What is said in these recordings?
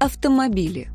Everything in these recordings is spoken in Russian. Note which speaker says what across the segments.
Speaker 1: Автомобили.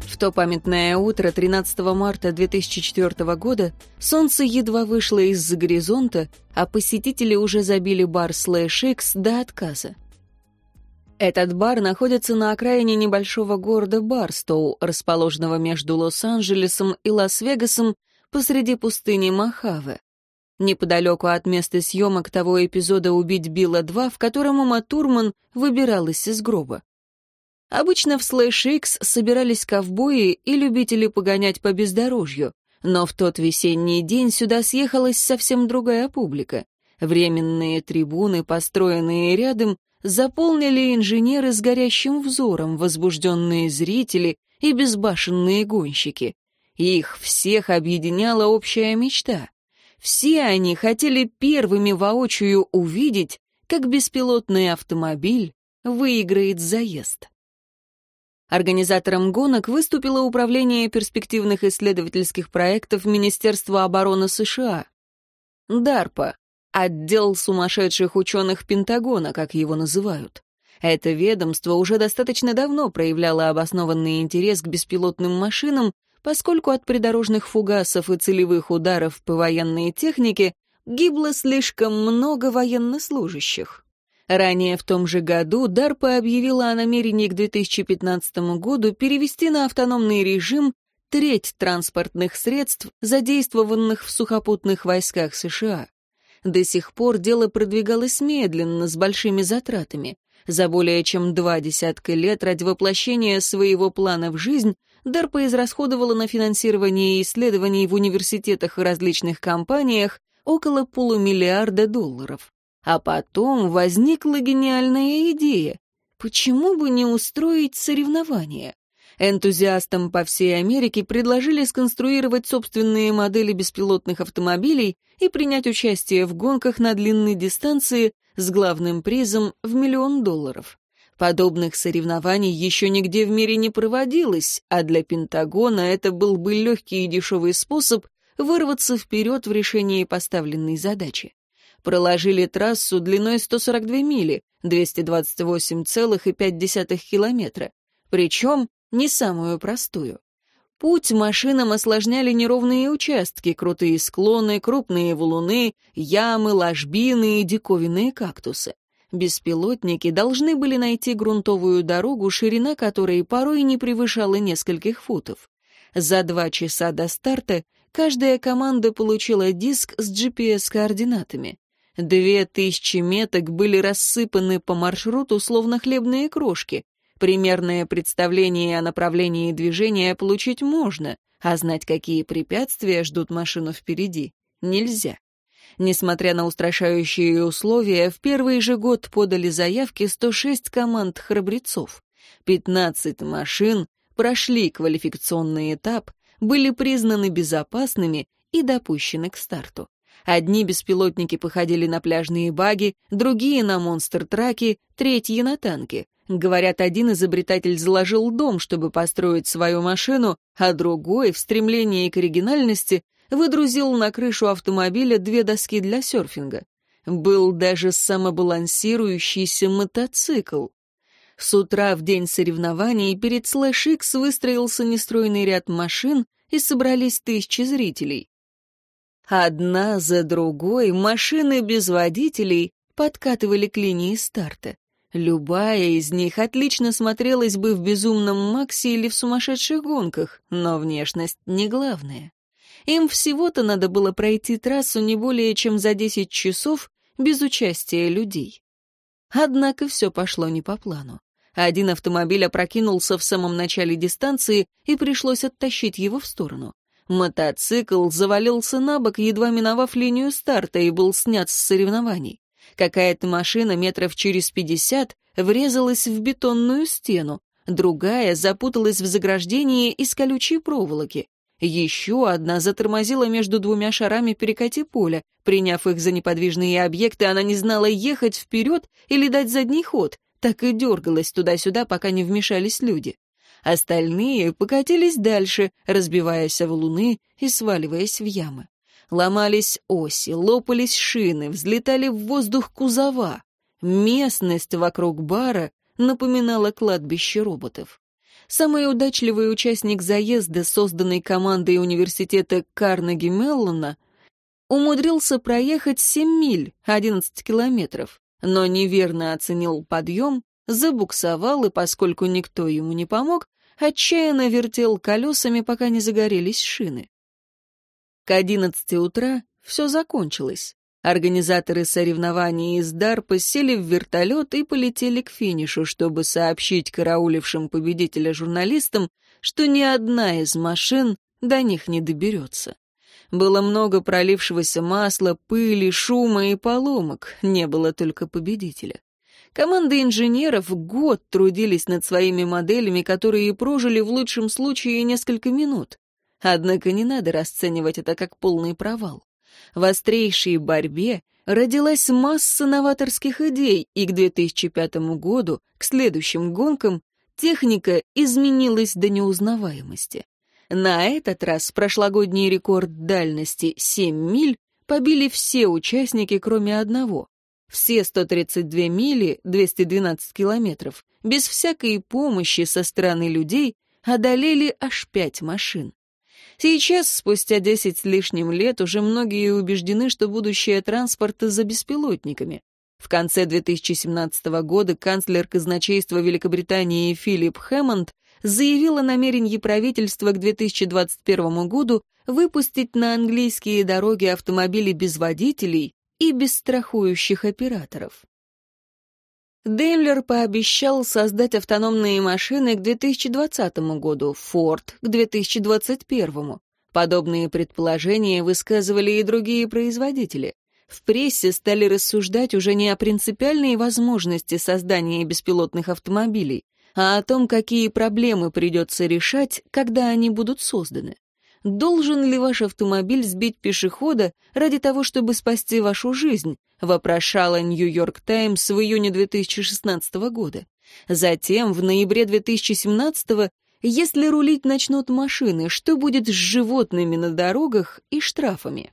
Speaker 1: В то памятное утро 13 марта 2004 года солнце едва вышло из-за горизонта, а посетители уже забили бар Слэш Икс до отказа. Этот бар находится на окраине небольшого города Барстоу, расположенного между Лос-Анджелесом и Лас-Вегасом посреди пустыни Мохаве. Неподалеку от места съемок того эпизода «Убить Билла 2», в котором Ума Турман выбиралась из гроба. Обычно в Слэш собирались ковбои и любители погонять по бездорожью, но в тот весенний день сюда съехалась совсем другая публика. Временные трибуны, построенные рядом, заполнили инженеры с горящим взором, возбужденные зрители и безбашенные гонщики. Их всех объединяла общая мечта. Все они хотели первыми воочию увидеть, как беспилотный автомобиль выиграет заезд. Организатором гонок выступило Управление перспективных исследовательских проектов Министерства обороны США. DARPA Отдел сумасшедших ученых Пентагона, как его называют. Это ведомство уже достаточно давно проявляло обоснованный интерес к беспилотным машинам, поскольку от придорожных фугасов и целевых ударов по военной технике гибло слишком много военнослужащих. Ранее в том же году DARPA объявила о намерении к 2015 году перевести на автономный режим треть транспортных средств, задействованных в сухопутных войсках США. До сих пор дело продвигалось медленно, с большими затратами. За более чем два десятка лет ради воплощения своего плана в жизнь DARPA израсходовала на финансирование исследований в университетах и различных компаниях около полумиллиарда долларов. А потом возникла гениальная идея. Почему бы не устроить соревнования? Энтузиастам по всей Америке предложили сконструировать собственные модели беспилотных автомобилей и принять участие в гонках на длинной дистанции с главным призом в миллион долларов. Подобных соревнований еще нигде в мире не проводилось, а для Пентагона это был бы легкий и дешевый способ вырваться вперед в решении поставленной задачи. Проложили трассу длиной 142 мили, 228,5 километра. Причем не самую простую. Путь машинам осложняли неровные участки, крутые склоны, крупные валуны, ямы, ложбины и диковинные кактусы. Беспилотники должны были найти грунтовую дорогу, ширина которой порой не превышала нескольких футов. За два часа до старта каждая команда получила диск с GPS-координатами. Две тысячи меток были рассыпаны по маршруту, словно хлебные крошки, Примерное представление о направлении движения получить можно, а знать, какие препятствия ждут машину впереди, нельзя. Несмотря на устрашающие условия, в первый же год подали заявки 106 команд храбрецов. 15 машин прошли квалификационный этап, были признаны безопасными и допущены к старту. Одни беспилотники походили на пляжные баги, другие — на монстр-траки, третьи — на танки. Говорят, один изобретатель заложил дом, чтобы построить свою машину, а другой, в стремлении к оригинальности, выдрузил на крышу автомобиля две доски для серфинга. Был даже самобалансирующийся мотоцикл. С утра в день соревнований перед Слэш выстроился нестройный ряд машин и собрались тысячи зрителей. Одна за другой машины без водителей подкатывали к линии старта. Любая из них отлично смотрелась бы в «Безумном Максе» или в «Сумасшедших гонках», но внешность не главное. Им всего-то надо было пройти трассу не более чем за 10 часов без участия людей. Однако все пошло не по плану. Один автомобиль опрокинулся в самом начале дистанции, и пришлось оттащить его в сторону. Мотоцикл завалился на бок, едва миновав линию старта, и был снят с соревнований. Какая-то машина метров через пятьдесят врезалась в бетонную стену, другая запуталась в заграждении из колючей проволоки. Еще одна затормозила между двумя шарами перекати поля. Приняв их за неподвижные объекты, она не знала, ехать вперед или дать задний ход, так и дергалась туда-сюда, пока не вмешались люди. Остальные покатились дальше, разбиваясь о валуны и сваливаясь в ямы. Ломались оси, лопались шины, взлетали в воздух кузова. Местность вокруг бара напоминало кладбище роботов. Самый удачливый участник заезда, созданный командой университета Карнеги Меллона, умудрился проехать 7 миль, 11 километров, но неверно оценил подъем, забуксовал и, поскольку никто ему не помог, отчаянно вертел колесами, пока не загорелись шины. К 11 утра все закончилось. Организаторы соревнований из Дарпа сели в вертолет и полетели к финишу, чтобы сообщить караулившим победителя журналистам, что ни одна из машин до них не доберется. Было много пролившегося масла, пыли, шума и поломок, не было только победителя. Команда инженеров год трудились над своими моделями, которые прожили в лучшем случае несколько минут. Однако не надо расценивать это как полный провал. В острейшей борьбе родилась масса новаторских идей, и к 2005 году, к следующим гонкам, техника изменилась до неузнаваемости. На этот раз прошлогодний рекорд дальности 7 миль побили все участники, кроме одного. Все 132 мили, 212 километров, без всякой помощи со стороны людей, одолели аж пять машин. Сейчас, спустя десять с лишним лет, уже многие убеждены, что будущее транспорта за беспилотниками. В конце 2017 года канцлер казначейства Великобритании Филипп Хэммонд заявил о намерении правительства к 2021 году выпустить на английские дороги автомобили без водителей и без страхующих операторов. Деймлер пообещал создать автономные машины к 2020 году, Форд — к 2021. Подобные предположения высказывали и другие производители. В прессе стали рассуждать уже не о принципиальной возможности создания беспилотных автомобилей, а о том, какие проблемы придется решать, когда они будут созданы. Должен ли ваш автомобиль сбить пешехода ради того, чтобы спасти вашу жизнь? вопрошала Нью-Йорк Таймс в июне 2016 года. Затем, в ноябре 2017 если рулить начнут машины, что будет с животными на дорогах и штрафами?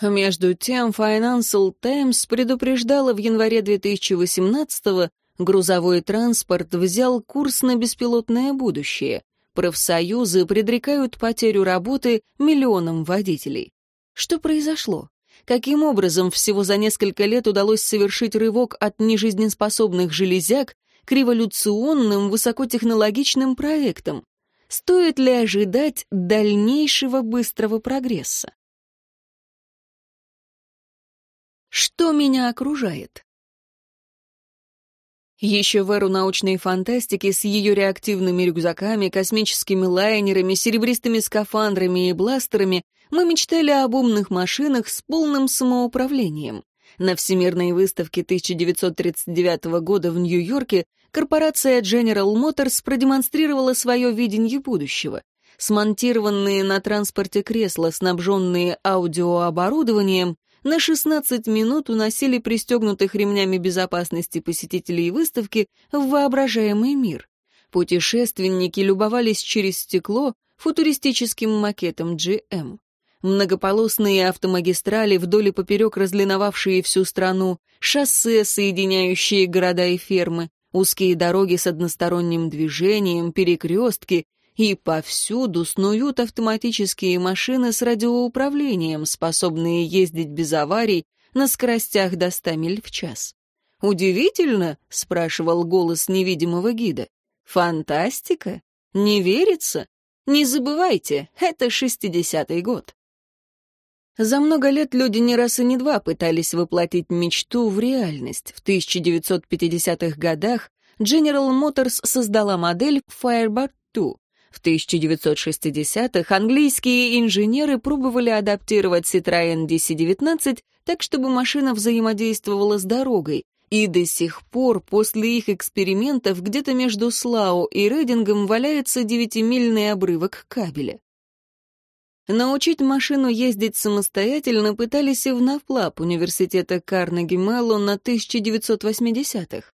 Speaker 1: Между тем, Financial Times предупреждала в январе 2018 грузовой транспорт взял курс на беспилотное будущее. Профсоюзы предрекают потерю работы миллионам водителей. Что произошло? Каким образом всего за несколько лет удалось совершить рывок от нежизнеспособных железяк к революционным высокотехнологичным проектам? Стоит ли ожидать дальнейшего быстрого прогресса? Что меня окружает? Еще в эру научной фантастики с ее реактивными рюкзаками, космическими лайнерами, серебристыми скафандрами и бластерами мы мечтали об умных машинах с полным самоуправлением. На Всемирной выставке 1939 года в Нью-Йорке корпорация General Motors продемонстрировала свое видение будущего. Смонтированные на транспорте кресла, снабженные аудиооборудованием, на 16 минут уносили пристегнутых ремнями безопасности посетителей выставки в воображаемый мир. Путешественники любовались через стекло футуристическим макетом GM. Многополосные автомагистрали вдоль и поперек разлиновавшие всю страну, шоссе, соединяющие города и фермы, узкие дороги с односторонним движением, перекрестки и повсюду снуют автоматические машины с радиоуправлением, способные ездить без аварий на скоростях до 100 миль в час. «Удивительно?» — спрашивал голос невидимого гида. «Фантастика? Не верится? Не забывайте, это 60-й год». За много лет люди не раз и не два пытались воплотить мечту в реальность. В 1950-х годах General Motors создала модель Firebird 2, в 1960-х английские инженеры пробовали адаптировать Citroën DC-19 так, чтобы машина взаимодействовала с дорогой, и до сих пор после их экспериментов где-то между Слау и Рейдингом валяется девятимильный обрывок кабеля. Научить машину ездить самостоятельно пытались и в Навплап университета Карнеги Меллон на 1980-х.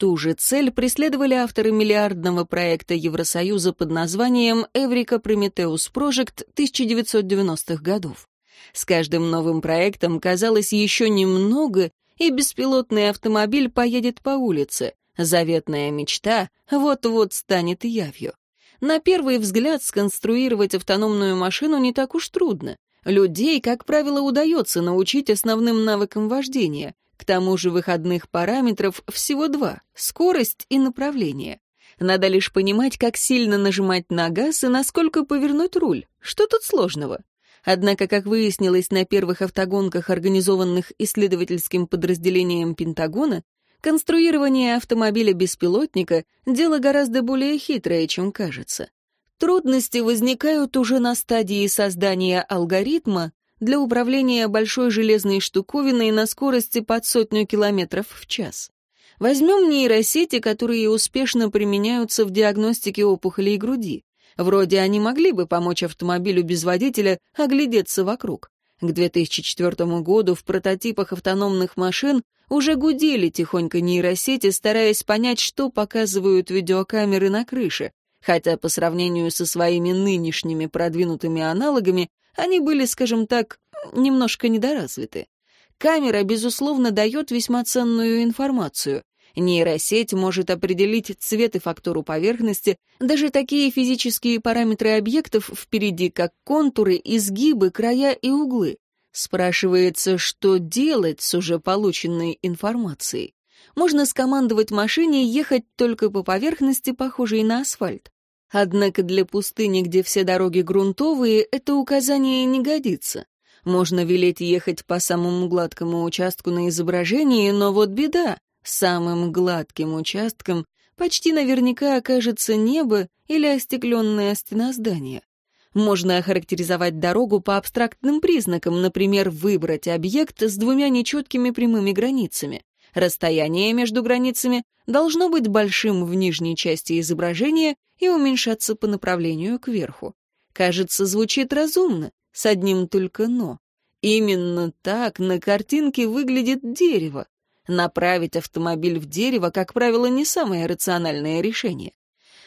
Speaker 1: Ту же цель преследовали авторы миллиардного проекта Евросоюза под названием «Эврика Прометеус Project» 1990-х годов. С каждым новым проектом казалось еще немного, и беспилотный автомобиль поедет по улице, Заветная мечта вот-вот станет явью. На первый взгляд сконструировать автономную машину не так уж трудно. Людей, как правило, удается научить основным навыкам вождения. К тому же выходных параметров всего два — скорость и направление. Надо лишь понимать, как сильно нажимать на газ и насколько повернуть руль. Что тут сложного? Однако, как выяснилось на первых автогонках, организованных исследовательским подразделением Пентагона, конструирование автомобиля-беспилотника — дело гораздо более хитрое, чем кажется. Трудности возникают уже на стадии создания алгоритма для управления большой железной штуковиной на скорости под сотню километров в час. Возьмем нейросети, которые успешно применяются в диагностике опухолей груди. Вроде они могли бы помочь автомобилю без водителя оглядеться вокруг. К 2004 году в прототипах автономных машин уже гудели тихонько нейросети, стараясь понять, что показывают видеокамеры на крыше, хотя по сравнению со своими нынешними продвинутыми аналогами они были, скажем так, немножко недоразвиты. Камера, безусловно, дает весьма ценную информацию. Нейросеть может определить цвет и фактуру поверхности, даже такие физические параметры объектов впереди, как контуры, изгибы, края и углы. Спрашивается, что делать с уже полученной информацией. Можно скомандовать машине ехать только по поверхности, похожей на асфальт. Однако для пустыни, где все дороги грунтовые, это указание не годится. Можно велеть ехать по самому гладкому участку на изображении, но вот беда. Самым гладким участком почти наверняка окажется небо или остекленная стена здания. Можно охарактеризовать дорогу по абстрактным признакам, например, выбрать объект с двумя нечеткими прямыми границами. Расстояние между границами должно быть большим в нижней части изображения и уменьшаться по направлению кверху. Кажется, звучит разумно, с одним только «но». Именно так на картинке выглядит дерево. Направить автомобиль в дерево, как правило, не самое рациональное решение.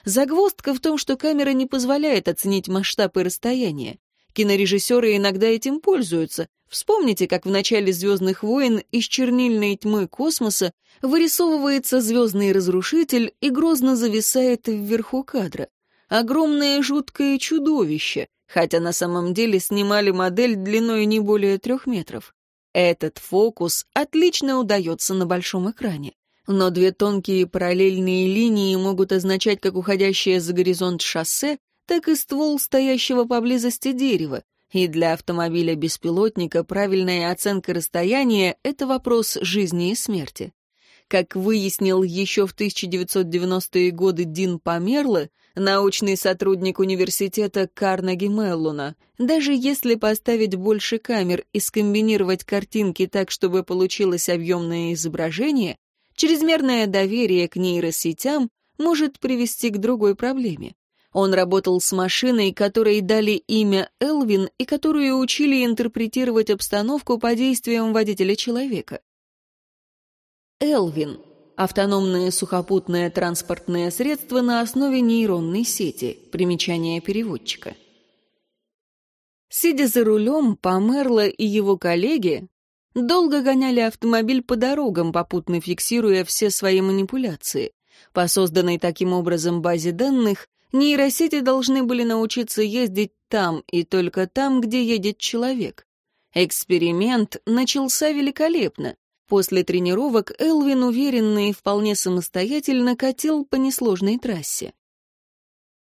Speaker 1: Загвоздка в том, что камера не позволяет оценить масштаб и расстояние. Кинорежиссеры иногда этим пользуются. Вспомните, как в начале «Звездных войн» из чернильной тьмы космоса вырисовывается звездный разрушитель и грозно зависает вверху кадра. Огромное жуткое чудовище, хотя на самом деле снимали модель длиной не более трех метров. Этот фокус отлично удается на большом экране. Но две тонкие параллельные линии могут означать как уходящее за горизонт шоссе, так и ствол стоящего поблизости дерева. И для автомобиля-беспилотника правильная оценка расстояния — это вопрос жизни и смерти. Как выяснил еще в 1990-е годы Дин Померло, научный сотрудник университета Карнеги Меллуна, даже если поставить больше камер и скомбинировать картинки так, чтобы получилось объемное изображение, чрезмерное доверие к нейросетям может привести к другой проблеме. Он работал с машиной, которой дали имя Элвин и которую учили интерпретировать обстановку по действиям водителя человека. Элвин — автономное сухопутное транспортное средство на основе нейронной сети, примечание переводчика. Сидя за рулем, Померло и его коллеги долго гоняли автомобиль по дорогам, попутно фиксируя все свои манипуляции. По созданной таким образом базе данных, нейросети должны были научиться ездить там и только там, где едет человек. Эксперимент начался великолепно. После тренировок Элвин уверенно и вполне самостоятельно катил по несложной трассе.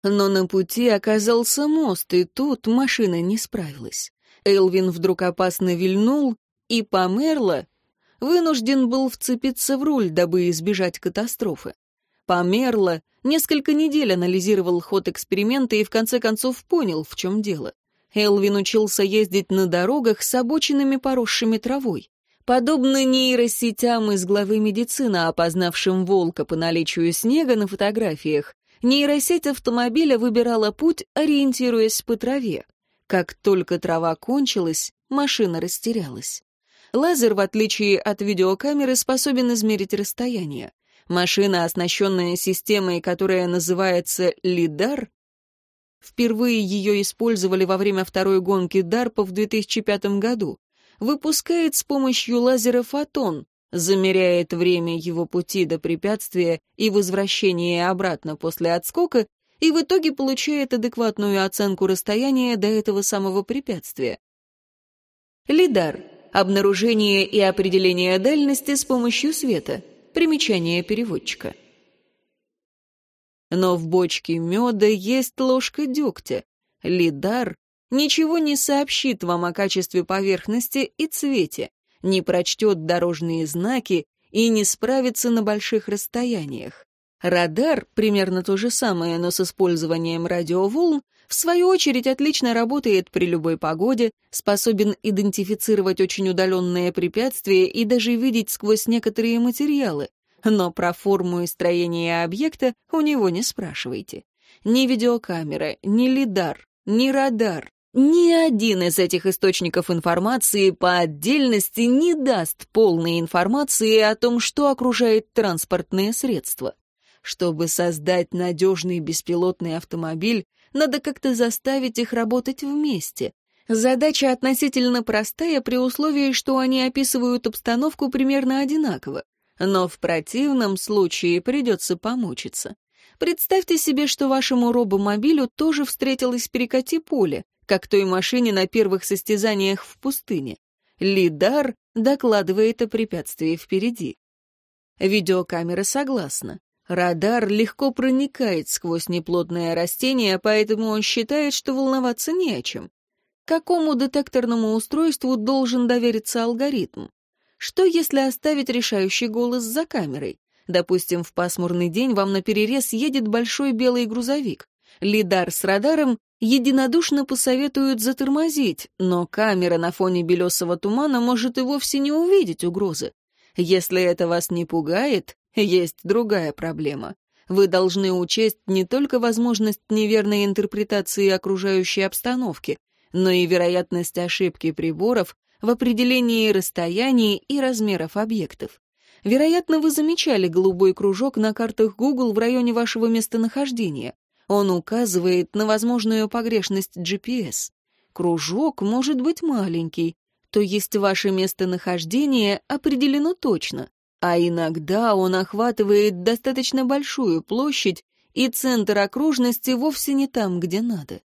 Speaker 1: Но на пути оказался мост, и тут машина не справилась. Элвин вдруг опасно вильнул и померло, вынужден был вцепиться в руль, дабы избежать катастрофы. Померло, несколько недель анализировал ход эксперимента и в конце концов понял, в чем дело. Элвин учился ездить на дорогах с обочинами, поросшими травой. Подобно нейросетям из главы медицины, опознавшим волка по наличию снега на фотографиях, нейросеть автомобиля выбирала путь, ориентируясь по траве. Как только трава кончилась, машина растерялась. Лазер, в отличие от видеокамеры, способен измерить расстояние. Машина, оснащенная системой, которая называется «Лидар», впервые ее использовали во время второй гонки Дарпа в 2005 году, выпускает с помощью лазера фотон, замеряет время его пути до препятствия и возвращения обратно после отскока и в итоге получает адекватную оценку расстояния до этого самого препятствия. Лидар — обнаружение и определение дальности с помощью света. Примечание переводчика. Но в бочке меда есть ложка дегтя. Лидар ничего не сообщит вам о качестве поверхности и цвете, не прочтет дорожные знаки и не справится на больших расстояниях. Радар, примерно то же самое, но с использованием радиоволн, в свою очередь отлично работает при любой погоде, способен идентифицировать очень удаленные препятствия и даже видеть сквозь некоторые материалы. Но про форму и строение объекта у него не спрашивайте. Ни видеокамера, ни лидар, ни радар, ни один из этих источников информации по отдельности не даст полной информации о том, что окружает транспортные средства. Чтобы создать надежный беспилотный автомобиль, надо как-то заставить их работать вместе. Задача относительно простая при условии, что они описывают обстановку примерно одинаково. Но в противном случае придется помучиться. Представьте себе, что вашему робомобилю тоже встретилось перекати поле, как той машине на первых состязаниях в пустыне. Лидар докладывает о препятствии впереди. Видеокамера согласна. Радар легко проникает сквозь неплотное растение, поэтому он считает, что волноваться не о чем. Какому детекторному устройству должен довериться алгоритм? Что, если оставить решающий голос за камерой? Допустим, в пасмурный день вам на перерез едет большой белый грузовик. Лидар с радаром единодушно посоветуют затормозить, но камера на фоне белесого тумана может и вовсе не увидеть угрозы. Если это вас не пугает, есть другая проблема. Вы должны учесть не только возможность неверной интерпретации окружающей обстановки, но и вероятность ошибки приборов в определении расстояний и размеров объектов. Вероятно, вы замечали голубой кружок на картах Google в районе вашего местонахождения. Он указывает на возможную погрешность GPS. Кружок может быть маленький, то есть ваше местонахождение определено точно, а иногда он охватывает достаточно большую площадь, и центр окружности вовсе не там, где надо.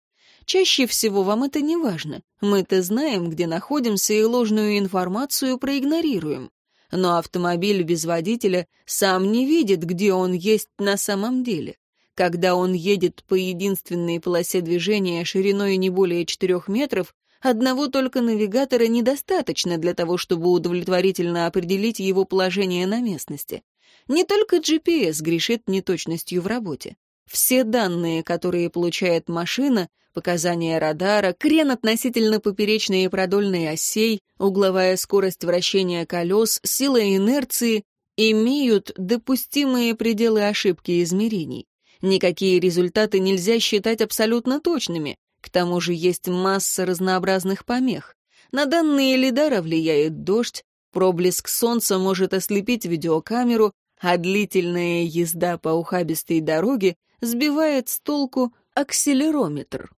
Speaker 1: Чаще всего вам это не важно. Мы-то знаем, где находимся, и ложную информацию проигнорируем. Но автомобиль без водителя сам не видит, где он есть на самом деле. Когда он едет по единственной полосе движения шириной не более 4 метров, одного только навигатора недостаточно для того, чтобы удовлетворительно определить его положение на местности. Не только GPS грешит неточностью в работе. Все данные, которые получает машина, показания радара, крен относительно поперечной и продольной осей, угловая скорость вращения колес, сила инерции, имеют допустимые пределы ошибки измерений. Никакие результаты нельзя считать абсолютно точными. К тому же есть масса разнообразных помех. На данные лидара влияет дождь, проблеск солнца может ослепить видеокамеру, а длительная езда по ухабистой дороге сбивает с толку акселерометр.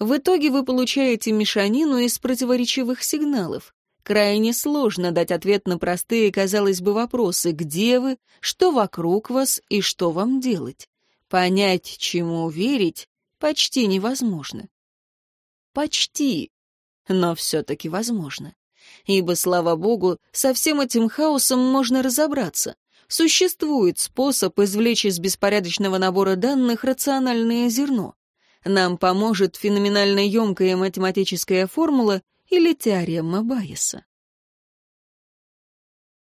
Speaker 1: В итоге вы получаете мешанину из противоречивых сигналов. Крайне сложно дать ответ на простые, казалось бы, вопросы «где вы?», «что вокруг вас?» и «что вам делать?». Понять, чему верить, почти невозможно. Почти, но все-таки возможно. Ибо, слава богу, со всем этим хаосом можно разобраться. Существует способ извлечь из беспорядочного набора данных рациональное зерно. Нам поможет феноменально емкая математическая формула или теорема Байеса.